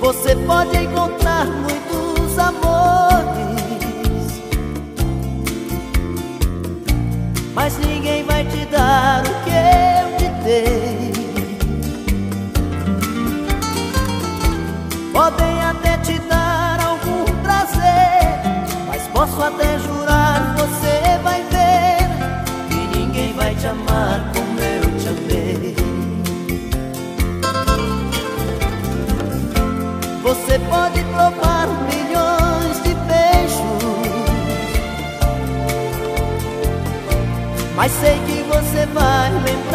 Você pode encontrar muitos amores Mas ninguém vai te dar o que eu te dei posso até jurar, você vai ver Que ninguém vai te amar como eu te amei. Você pode provar milhões de beijos Mas sei que você vai lembrar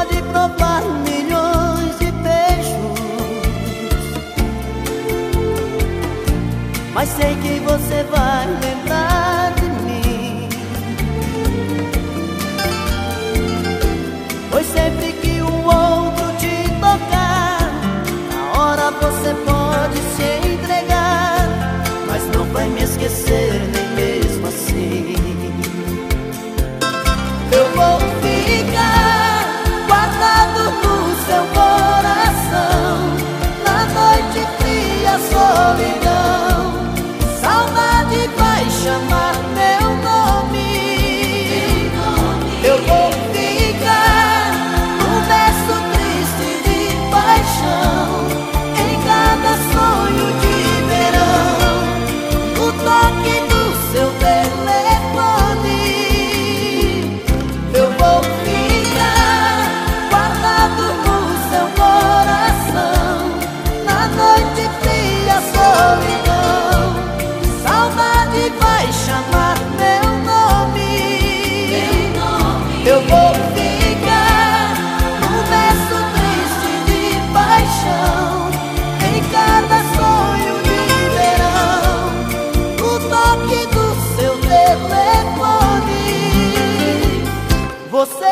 pode provar milhões de beijos, mas sei que você vai lembrar. love in você